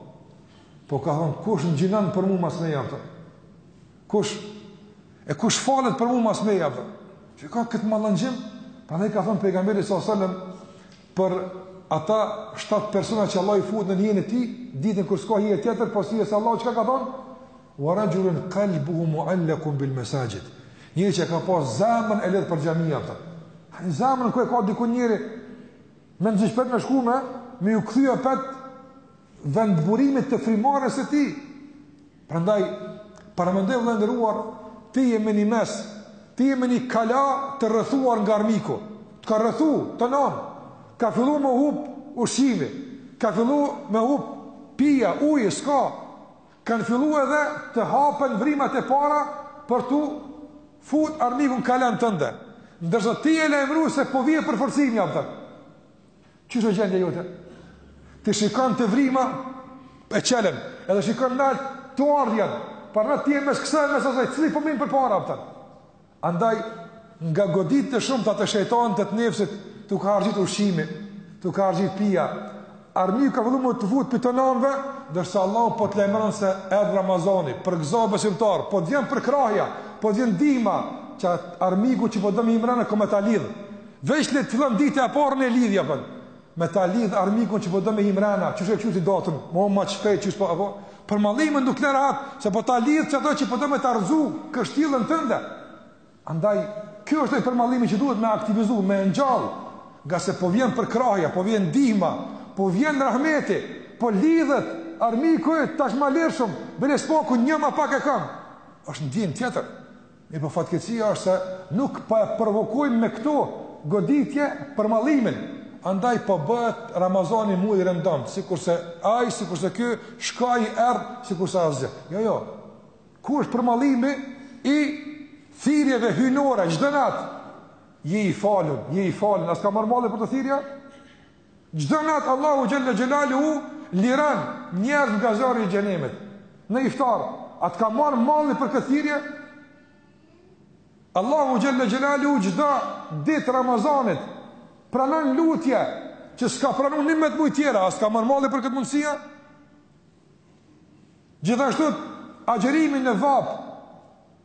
po ka thonë, kush ngjinon për mu mas meje, a kupton, Kush? E kush falet për mua mas meje? Që ka këtë mallëngjim? Pra ne ka thënë pejgamberi s.a.s. për ata shtatë persona që Allahu i fut në hijen e tij, ditën kur s'ka hije tjetër, përpos hijes së Allahut, çka ka thënë? Wa rajulun kalbuhu muallakun bil mesajid. Njeri që ka pas zemrën e lidht për xhamia. E zemrën kur e ka diku njeri, mezi s'pret me shku me, me iu kthy e pet vendburimit të frymarrjes së tij. Prandaj, paramendo vëlla i nderuar, ti je me një mes, ti je me një kala të rrethuar nga armiku. Të ka rrethu, të tanën. Ka fillu me hup ushqimi, ka fillu me hup pija, uji s'ka. Kanë fillu edhe të hapen vrimat e para për t'u fut armiku n'kalanë tënde. Ndërsa ti je lajmëru se po vjen përforcim, a po. Qysh është gjendje jote? Ti shikon te vrima e çelun, edhe shikon nalt tu ardhjen. Pra ti je n'mes kësaj e mes asaj, cili po mbrrin përpara, a po. Andaj, nga goditjet e shumta të shejtanit, të nefsit, t'u ka harxhit ushqimi, t'u ka harxhit pija. Armiku ka fillu me t'u fut prej të tana anëve, ndërsa Allahu po të lajmëron se erdh Ramazani, përgëzo besimtar, po të vjen përkrahja, po të vjen ndihma, që armikun që po don me hy mrena, kam me ta lidh. Veç le të fillon dita e parë, ne e lidhëm a po. Me ta lidh armikun që po do me hy mrena, çu, shkyqu datën, më më shpejt çu po apo. Përmallimi nuk le rahat, se po ta lidh çato që po do me ta rrëzu kështjellën tënde. Andaj ky është ai përmallimi që duhet me aktivizu, me ngjall, ngase po vjen përkrahja, po vjen ndihma, po vjen rahmeti, po lidhet armiku tash ma lirshëm, bile spaku një më pak e kam. Është ndjenjë tjetër. Mirëpo fatkeqësia është se nuk po e provokojmë me këto goditje përmallimin, andaj po bëhet Ramazani muaj i rëndomtë, sikurse ai, sikurse ky, shkoi, erdh, sikurse asgjë. Jo, jo. Ku është përmallimi i thirrjeve hyjnore çdo natë? Je i falun, je i falun, a s't ka marrë malli për ato thirrje? Çdo natë Allahu xhalla xhelaluhu liron njerëz nga zjarri i xhehenemit. Në iftar, a të ka marrë malli për këtë thirrje? Allahu xhalla xhelaluhu çdo ditë Ramazanit pranon lutje që s'ka pranu njëmbëdhjetë muj tjera, a s't ka marrë malli për këtë mundësi, a. Gjithashtu agjërimi në vapë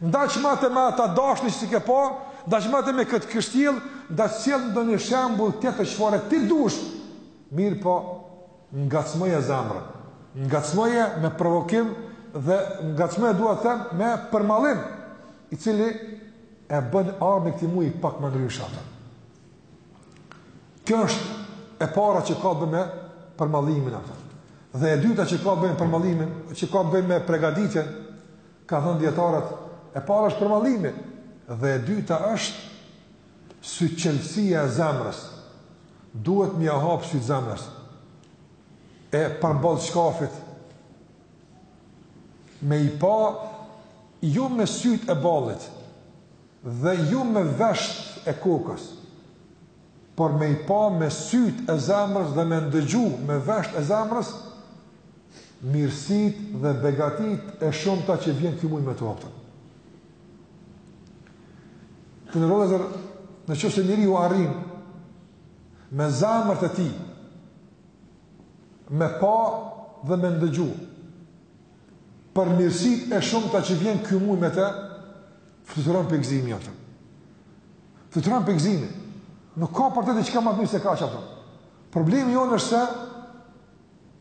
N'daç mate me atë dashni që s'e ke pa, n'daç mate me këtë kështjellë, n'daç sjell ndonjë shembull tjetër çfarë të dush, mirëpo ngacmoje zemrën, ngacmoje me provokim dhe ngacmoje dua të them me përmallim, i cili e bën ardhjen e këtij muaji pak ma ndryshe. Kjo është e para që ka bëj me përmallimin atë. Dhe e dyta që ka bëj me përmallimin, që ka bëj me pregaditjen, Kanë thënë dijetarët, e para është përmallimi dhe e dyta është syçelësia e zemrës. Duhet me ia hap sytë zemrës. E para, problemi: shkaqet me i pa jo me sytë e ballit dhe jo me vesht e kokës. por me i pa me sytë e zemrës dhe me ndëgju me veshtë e zemrës, mirësitë dhe begatitë e shumta që vjen ky muaj me te, a kupton. Të nderuar vëllezër, në qoftë se njeriu arrin, me zemrën e tij, me pa dhe me ndëgju, për mirësitë e shumta që vjen ky muaj me te, Fluturon prej gëzimi, a kupton. Fluturon prej gëzimi. Nuk ka për te diçka ma të mirë se kaq, a kupton. Problemi jonë është se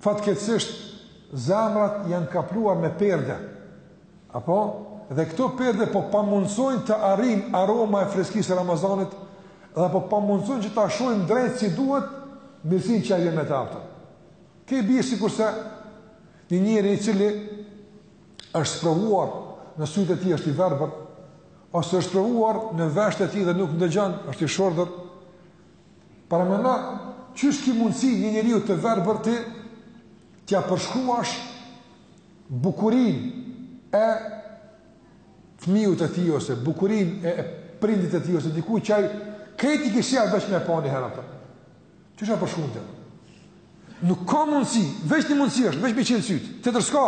fatkeqësisht zemrat janë kapluar me perde. Apo? Dhe këto perde po pamundësojnë të arrijë aroma e freskisë së Ramazanit dhe po pamundësojnë që ta shohim drejt si duhet mirësinë që vjen me te, a kupton. Kjo i bie sikurse një njeri i cili është sprovuar në sytë e tij është i verbër, ose është sprovuar në veshët e tij dhe nuk ndëgjon, është i shurdhër. Paramendo, qysh ki mundësi një njeriu të verbër ti t'ia përshkruash bukurinë e fëmiut të tij, ose bukurinë e prindit të tij, ose dikujt që ai, krejt i këshia veç me e pa një herë atë. Qysh ia përshkrun ti? Nuk ka mundësi, veç një mundësi është, veç me i çel sytë, tjetër s'ka.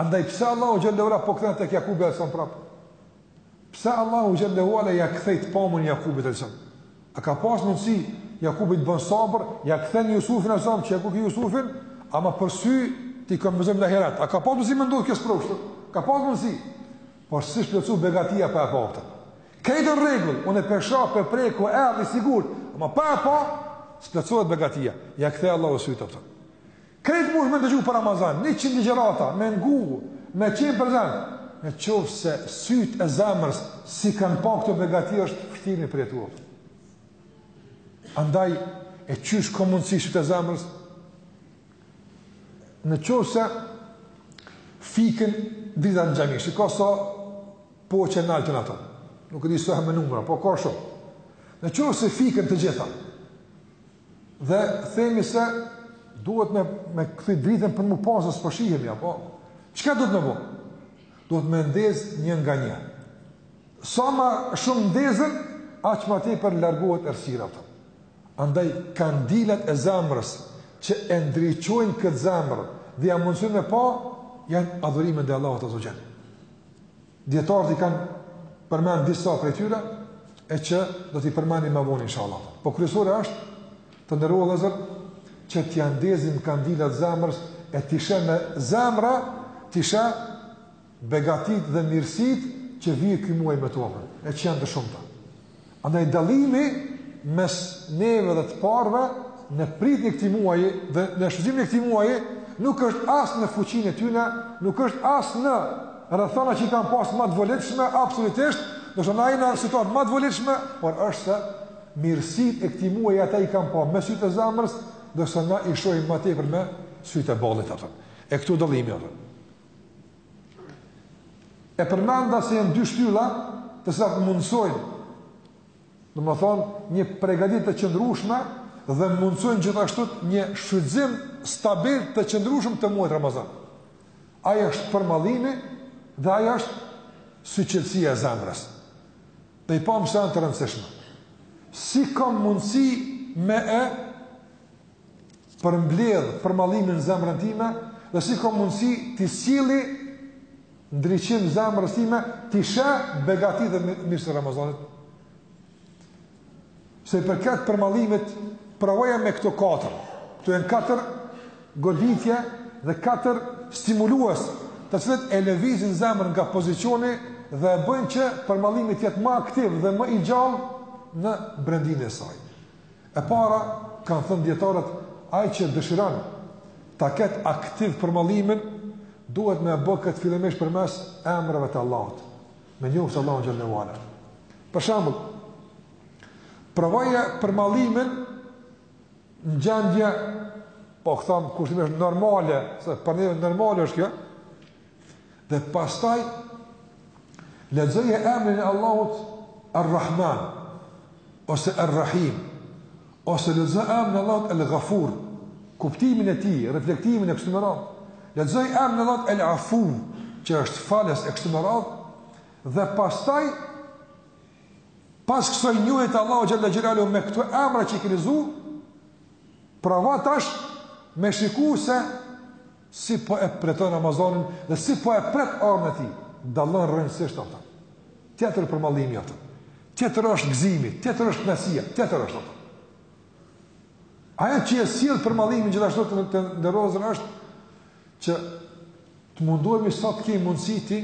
Andaj pse Allahu xhel-le ve ala, po kthehem tek Jakubi alejhi selam prapë? Pse Allahu xhel-le ve ala ja kthej të pamunit Jakubit alejhi selam? A ka pas mundësi Jakubi të bën sabër, ja kthen Jusufin alejhi selam, qe Jakub Jusufin, ama për sy t'i kompenzoj në ahiret. A ka pas mundësi me ndodhë kjo sprovë? Ka pas mundësi? Por s'ish plotësu begatia pa e pa, a kupton. Krejt në rregull, unë e pesha, e preku, erdhi i sigurt, ama pa e pa, s'plotësohet begatia. Ja kthej Allahu sytë, a kupton. Krejt mundesh me ndëgju për Ramazan, 100 ligjërata me ngu, me qenë prezent. Në qoftë se sytë e zemrës s'i kanë pa këto begati është vështirë me i përjetu. Andaj, e qysh ka mundësi sytë e zemrës? Në qoftë se fiken dritat në xhami, shiko sa Poça nalt janë ato. Nuk e di sa me numru, po ka shumë. Në qoftë se fiken të gjitha. Dhe themi se duhet me me kthy dritën për m'u pa se s'po shihemi apo. Çka duhet me bo? Duhet me ndez një nga një. Sa ma shumë ndezen, aq ma tepër largohet errësira, a kupton. Andaj kandilat e zemrës që e ndriçojnë këtë zemër dhe ja mundësojnë me pa, janë adhurimet ndaj Allahut azze ve xhel. dijetarët i kanë përmend disa prej tyre, e që do t'i përmendim ma vonë, insha Allah. Po kryesore është, të nderuar vëllezër, që t'ia ndezim kandilat zemrës, e t'i sheh me zemër, t'i sheh begatitë dhe mirësitë që vjen ky muaj me te, a kupton, e që janë të shumta. Andaj dallimi mes neve dhe të parëve në pritjen e këtij muaji dhe në shfrytëzimin e këtij muaji nuk është as në fuqinë e tyre, nuk është as në rrethanat që i kanë pas më të volitshme absolutisht, domethënë në situata më të volitshme, por është se mirësitë e këtij muaji ata i kanë pa me sytë e zemrës, ndërsa na i shohim më tepër me sytë e ballit ato. E këtu dallimi ato. E përmenda se janë dy shtylla të cilat mundësojnë, domethënë, një pregaditje të qëndrueshme dhe mundësojnë gjithashtu një shfrytëzim stabil të qëndrueshëm të muajit Ramazan. Ai është përmallimi dhe ajo është syçelësia e zemrës. Dhe i pamë se janë të rëndësishme. Si ka mundësi me e përmbledh përmallimin n'zemrën time dhe si ka mundësi t'i sjell ndriçim zemrës time t'i sheh begatitë dhe mirësitë e Ramazanit. Sa i përket përmallimit provoje me këto katër. Këto janë katër goditje dhe katër stimulues të cilët e lëvizin zemrën nga pozicioni dhe e bëjnë që përmallimi t'jetë ma aktiv dhe më i gjallë në brendinë e saj. E para, kanë thënë dijetarët, ai që dëshiron ta ketë aktiv përmallimin, duhet me e bë këtë fillimisht përmes emrave të Allahut, me njohjes së Allahut xhele ue ala. Për shembull, provoje përmallimin në gjendje po e thom kushtimisht normale, se për ne normale është kjo, Dhe pastaj lexoje emrin e Allahut Ar-Rahman ose Ar-Rahim ose lexo emrin e Allahut Al-Ghafur, kuptimin e tij, reflektimin e kështu me radhë. Lexoje emrin e Allahut Al-Afu, që është falës e kështu me radhë dhe pastaj pas kësaj njohje të Allahut xhele xhelaluhu me këto emra që i ke lexu, provo tash me shiku se Si po e pret Ramazanin dhe si po e pret ardhjen e tij, dallon rrënjësisht ato. Tjetër përmallimi ato. Tjetër është gëzimi, tjetër është kënaqësia, tjetër është ato. Ajo që e sjell përmallimin gjithashtu të, të nderuar vëllezër është që të mundohemi sa të kemi mundësi t'i,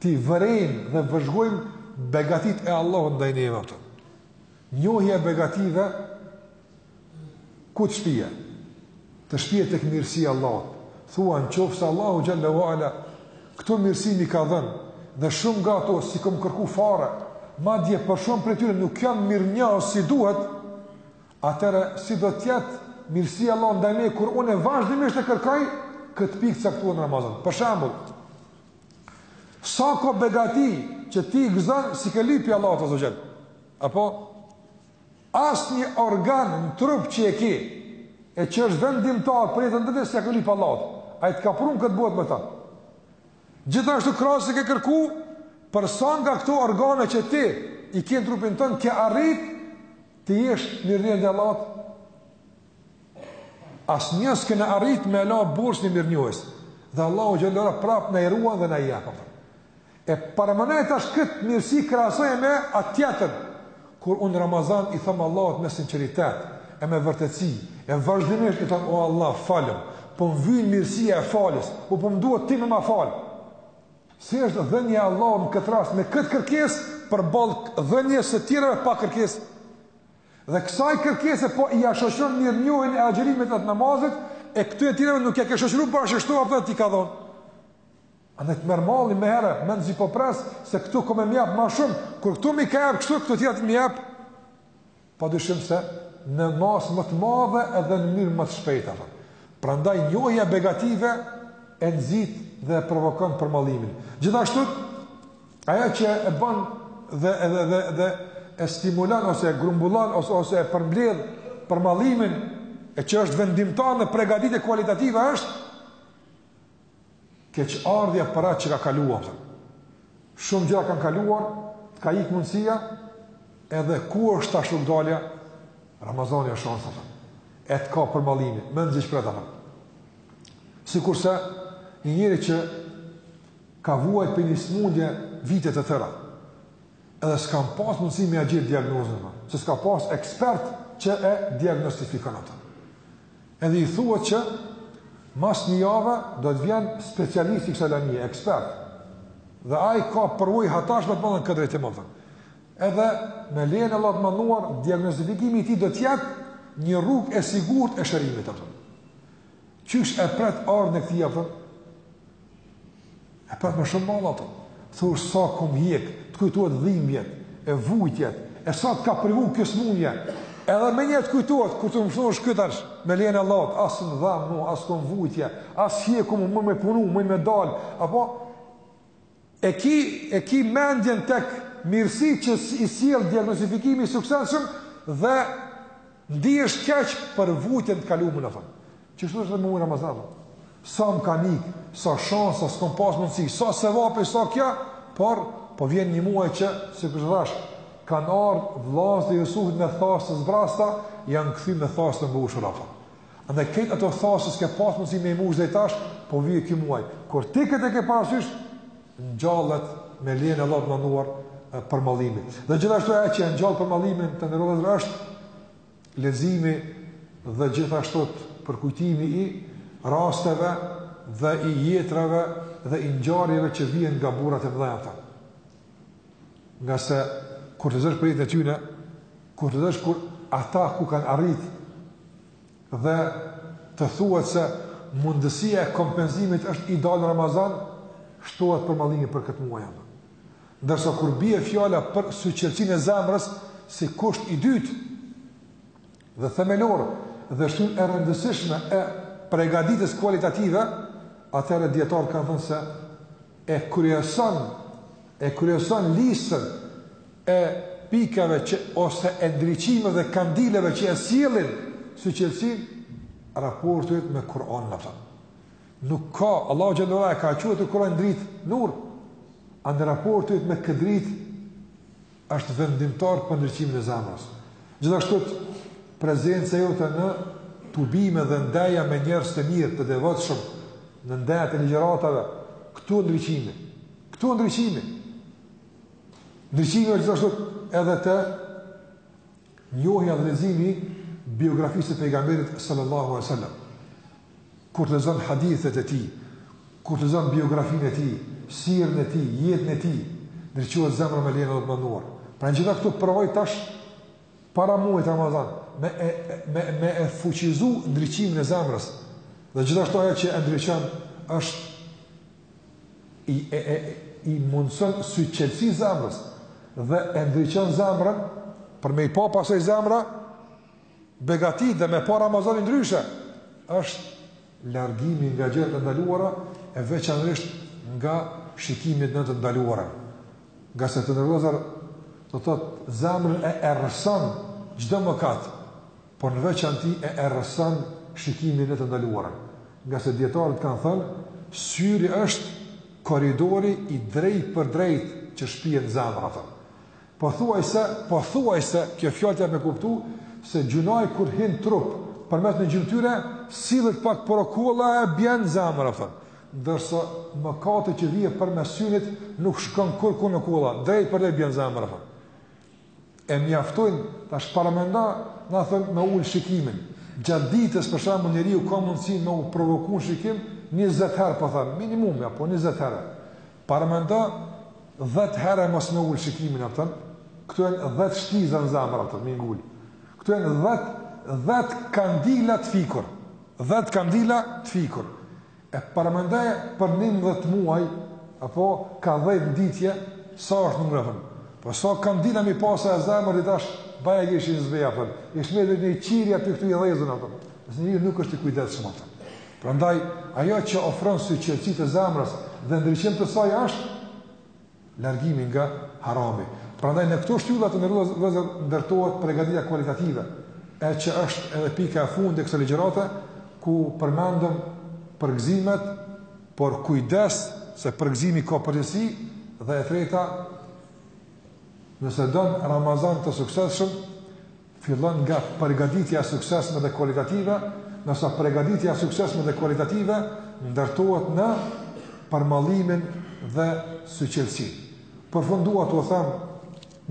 t'i vërejmë dhe vëzhgojmë begatitë e Allahut ndaj neve ato. Njohja e begative Ku të shpie? Të shpie tek mirësia e Allahut. Thua në qoftë se Allahu xhel-le ue ala këto mirësi m'i ka dhënë dhe shumë nga ato s'i kam kërku fare, madje për shumë prej tyre nuk jam mirënjohës si duhet, atëherë si do të jetë mirësia e Allahut ndaj meje kur unë vazhdimisht e kërkoj këtë pikë, caktuar në Ramazan. Për shembull, sa ka begati që ti gëzon s'i ke lyp Allahut azze ue xhel. Apo Asnjë organ në trup që e ke, e që është vendimtar për jetën tënde s'ja ke lyp Allahut. Ai të ka pru në këtë botë me ta. Gjithashtu krahas ke kërku për sa nga këto organe që ti i ke në trupin tënd ke arrit të jesh mirënjohës ndaj Allahut. Asnjë s'kena arrit me la borxh në mirënjohje. Dhe Allahu xhel-le ue ala prap na i ruan dhe na i jep. E paramendo tash këtë mirësi krahasoje me atë tjetrën. Kur unë në Ramazan i thom Allahut me sinqeritet, e me vërtetësi, e vazhdimisht i thom, o Allah, falëm, po më vyn mirësia e faljes, po po më duhet ti me ma falë. Si është dhënia e Allahut në këtë rast me këtë kërkesë, përballë dhënies së tjerave pa kërkesë, Dhe kësaj kërkese po ia shoqëron mirënjohjen e agjërimit e të namazit, e këtyre tjerave nuk ia ke shoqëruar bash ashtu ato t'i ka dhon. Andaj të merr malli menjëherë, mezi po pres se këtu ka me m'jap më shumë, kur këtu m'i ka jap kështu këtu do t'jetë me jap. Pa dyshim se në masë më të madhe edhe në mënyrë më të shpejtë apo. Prandaj njohja e begative e nxit dhe e provokon përmallimin. Gjithashtu Ajo që e bën dhe dhe dhe dhe e stimulon ose e grumbullon ose ose e përmbledh përmallimin e që është vendimtar në pregaditje kualitative është keqardhja për atë që ka kaluar. Shumë gjëra kanë kaluar, të ka ikë mundësia, edhe ku është tash rrugëdalja, Ramazani është shansa, e të ka përmallimi, mezi ç'pret atë. Sikurse, një njeri që Ka vuajt prej një smundje vite të tëra. Edhe s'kan pas mundësi me ja gjetë diagnozën, se s'ka pas ekspert që e diagnostifikon ato. Edhe i thuhet që mas një jave do të vjen specialisti i kësaj lamie, ekspert. Dhe ai ka përvojë, ata shumë me të madhe në këtë drejtim, apo. Edhe me lejën e Allahut të madhëruar, diagnostifikimi i tij do të jetë një rrugë e sigurt e shërimit, apo. Qysh e pret ardhjen e këtij, apo. E pret me shumë mall atë, thu sa kom hjek, të kujtohet dhimbjet, e vujtjet, e sa të ka privu kjo smundje, edhe menjëherë të kujtohet, kur të më shohë ky tash, me lejen e Allahut, as më dhamb mu, as kom vujtje, as hjeku, muj me punu, muj me dalë, apo, e ki, e ki mendjen tek mirësitë që i sjell diagnostifikimi i suksesshëm dhe Ndihesh keq për vujtjen të kalumen a thon. Qështu është dhe me muajin Ramazan thot. Sa më kanë ik, sa shansa s'kam pas mundësi, sa sevape, sa kjo, por po vjen një muaj që sikur të thash kanë ardhur vëllezërit e Jusufit me thasë të zbrasta, janë kthy me thasë të mbushura thon. Andaj krejt ato thasë që s'ke pas mundësi me i mbush deri tash, po vije ky muaj. Kur ti këtë e ke parasysh, ngjallet me lejen e Allahut të Madhëruar përmallimin. Dhe gjithashtu ajo që ngjall përmallimin të nderuar vëllezër është leximi dhe gjithashtu përkujtimi i rasteve dhe i jetrave dhe i ngjarjeve që vijnë nga burrat e mëdhenj. Ngase kur të lexosh për jetën e tyre, kur të lexosh kur ata ku kanë arrit Dhe të thuhet se mundësia e kompenzimit është ideale në Ramazan, shtohet përmallimi për këtë muaj. Ndërsa kur bie fjala për syçelësinë e zemrës si kusht i dytë dhe themelor dhe shtyllë e rëndësishme e pregaditjes kualitative, atëherë dijetarët kanë thënë se e kryeson e kryeson listën e pikave që ose e ndriçimeve dhe kandileve që e sjellin syçelësinë raporti yt me Kur'anin a thon nuk ka Allahu xhel-le ue ala e ka quajt Kur'anin dritë nur andaj raporti yt me këtë dritë është vendimtar për ndriçimin e zemrës gjithashtu prezenca jote në tubime dhe ndeja me njerëz të mirë të devotshëm në ndejat e ligjëratave këtu ndriçimi këtu ndriçimi Ndriçimi është gjithashtu edhe te njohja dhe leximi i biografisë së pejgamberit sallallahu alajhi wasallam. Kur të lexon hadithet e tij, kur të lexon biografinë e tij, sirën e tij, jetën e tij, ndriçohet zemra me lejen e Allahut të Madhëruar. Pra gjitha këto provoji tash para muajit Ramazan me e, me me e fuqizu ndriçimin e zemrës. Dhe gjithashtu ajo që e ndriçon është i e, e, i mundëson syçelësi zemrës dhe e ndriçon zemrën për me i pa pastaj zemra begatitë dhe me pa Ramazanin ndryshe është largimi nga gjërat e ndaluara e veçanërisht nga shikimi në të ndaluara ngase të nderuar vëllezër do të thotë zemrën e errëson çdo mëkat por në veçanti e errëson shikimi në të ndaluara, ngase dijetarët kanë thënë, syri është korridori i drejtpërdrejtë që shpie në zemër, a thon. Pothuajse, pothuajse kjo fjalë të jep me kuptu se gjynahi kur hin n'trup përmes një gjymtyre, sillet pak për okolla e bjen në zemër, a thon. Ndërsa mëkati që vije përmes synit nuk shkon kurrkun okolla, drejtpërdrejt bjen në zemër, a thon. e mjaftojnë, tash paramendo, na thonë me ul shikimin. Gjatë ditës për shembull njeriu ka mundësi me u provoku n'shikim 20 herë po them, minimumi apo 20 herë. Paramendo 10 herë mos me ul shikimin atë. Këtu janë 10 shtiza në zemër atë me i ngul. Këtu janë 10 10 kandila të fikur. 10 kandila të fikur. E paramendoje për njëmbëdhjetë muaj, apo ka dhjetë n'ditë, sa është numri apo. Po sa kandila mi pasë zemra e tash baja gjysën zbeja apo. Ish me dhez një qiri aty-këtu i dhezën apo. Nëse njeri nuk është i kujdesshëm apo. Prandaj ajo që ofron syçelësi të zemrës dhe ndriçim të saj është largimi nga harami. Prandaj në këto shtylla të nderuar vëllezër ndërtohet përgatitja kualitative, e që është edhe pika e fundit e kësaj ligjërate, ku përmendëm përgëzimet, por kujdes se përgëzimi ka përgjegjësi dhe e treta, nëse don Ramazan të suksesshëm, Fillon nga përgatitja e suksesshme dhe kualitative, ndërsa përgatitja e suksesshme dhe kualitative ndërtohet në përmallimin dhe syçelësinë. Për fund dua t'u them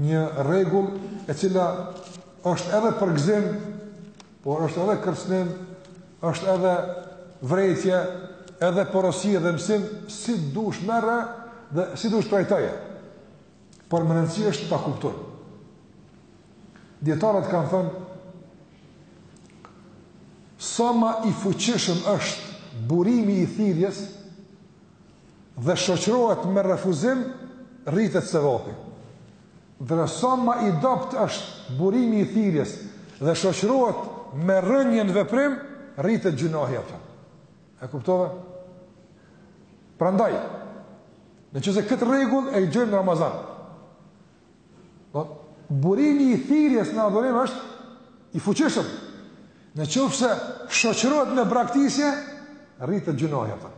një rregull e cila është edhe përgëzim, por është edhe kërcënim, është edhe vrejtje, edhe porosi edhe mësim, si dush merre dhe si dush trajtoje. Por me rëndësi është ta kuptojmë. Dijetarët kanë thënë sa më i fuqishëm është burimi i thirrjes dhe shoqërohet me refuzim rritet sevapi. Dhe sa më i dobët është burimi i thirrjes dhe shoqërohet me rënien në veprim rritet gjynahi atë. E kuptove? Prandaj, në qoftë se këtë rregull e gjejmë në Ramazan. Po, burimi i thirrjes në adhurim është i fuqishëm. Në qoftë se shoqërohet me braktisje, rritet gjynahi atë.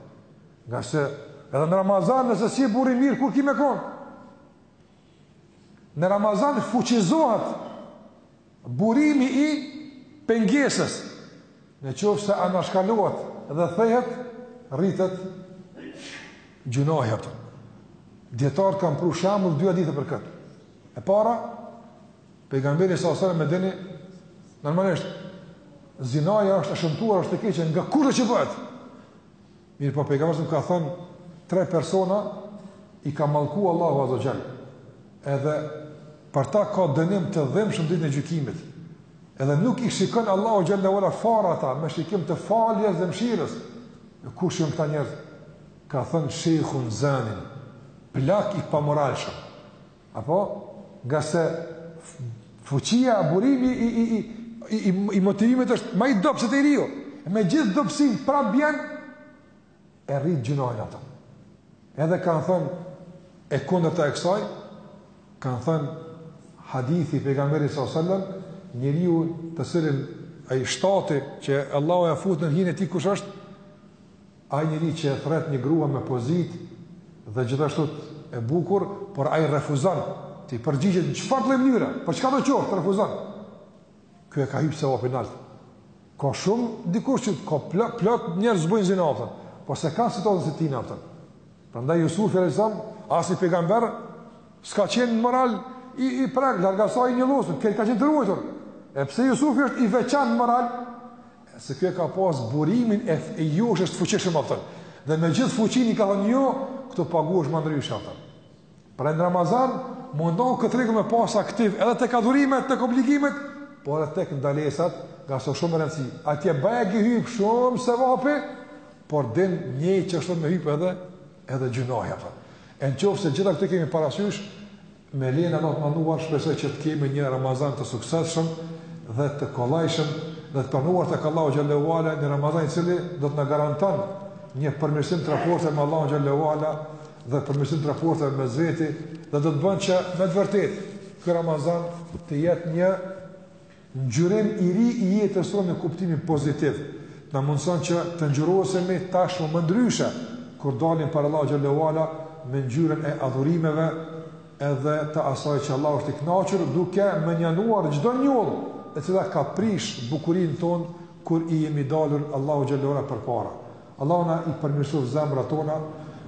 Ngase edhe në Ramazan nëse s'je burrë i mirë, kur ki me konë? Në Ramazan fuqizohet Burimi i pengesës, në qoftë se anashkalohet dhe thehet, rritet gjynahi atë. Dijetarët kanë pru shambull dy hadithe për këtë. E para, pejgamberi alejhi selam, e dini, normalisht, zinaja është e shëmtuar, është e keqe nga kushdo që bëhet. Mirëpo pejgamberi alejhi selam ka thënë tre persona i ka mallku Allahu azze ue xhel. Edhe për ta ka dënim të dhimbshëm ditën e gjykimit. Edhe nuk i shikon Allahu xhel-le ue ala fare ata me shikim të faljes dhe mëshirës. E kush janë këta njerëz? Ka thënë shejhun zanin, plak i pamoralshëm. Apo, nga se fuqia, burimi i, i, i, i, i, i motivimit është ma i dobët se te i riu. E me gjithë dobësinë, prap bjen, e rrit gjynahin ato. Edhe kanë thënë, e kundërta e kësaj, kanë thënë, hadithi i pejgamberit sa sallam, njeriu të cilin, ai i shtati, që Allahu e fut nën hijen e tij kush është, Ai njeri që e thrret një grua me pozitë dhe gjithashtu e bukur, por ai refuzon t'i përgjigjet në çfarë lloj mënyre, për çkado qoftë refuzon. Ky e ka hyp sevapin nalt. Ka shumë dikush që ka plot, plot njerëz s'bëjnë zina, kupton, por s'e ka situatën si ti, kupton. Prandaj Jusufi alejhi selam, asnji pejgamber s'ka qenë moral i i prag larg asaj një losë, kë ka qenë të ruajtur. E pse Jusufi është i veçantë moral? Se ky e ka pas burimin e joshjes të fuqishëm, kupton. Dhe me gjithë fuqinë i ka thënë jo, këtu paguhesh më ndryshe, kupton. Pra në Ramazan, mundohu këtë rregull me pas aktiv edhe tek adhurimet, tek obligimet, por edhe tek ndalesat, ngase ka shumë rëndësi. Atje bën vaki hyp shumë sevapi, por din një që është me hyp edhe edhe gjynahi, kupton. E në qofë se gjitha këto i kemi parasysh, Me lejen e Allahut të Madhëruar shpresoj që të kemi një Ramazan të suksesshëm dhe të kollajshëm dhe të pranuar tek Allahu xhele ve ala një Ramazan i cili do të na garanton një përmirësim të raporteve me Allahun xhele ve ala dhe përmirësim të raporteve mes veti dhe do të bën që me të vërtetë ky Ramazan të jetë një Ngjyrim i ri i jetës sonë me kuptimin pozitiv, t'na mundëson që të ngjyrosemi tashmë më ndryshe, kur dalim para Allahut xhele ve ala me ngjyrën e adhurimeve edhe të asaj që Allahu është i kënaqur duke mënjanuar çdo njollë e cila ka prishë bukurinë tonë kur i jemi dalur Allahut xhele ve ala përpara. Allahu na i përmirësoftë zemrat tona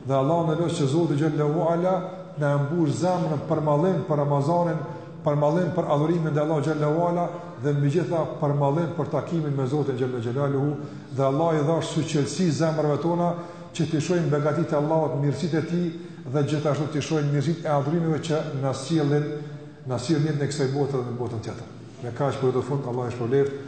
dhe Allahun e lus që Zoti xhele ve ala na e mbush zemrën përmallim për Ramazanin, përmallim për adhurimin ndaj Allahut xhele ve ala dhe mbi gjitha përmallim për takimin me Zotin xhele xhelaluhu dhe Allahu i dhashtë syçelësi zemrave tona që t'i shohim begatitë e Allahut, mirësitë e tij dhe gjithashtu t'i shohim mirësitë e adhurimeve që na sjellin, na sjellin në kësaj bote dhe në botën tjetër. Me kaq po përfundoj Allahu ju shpërbleftë.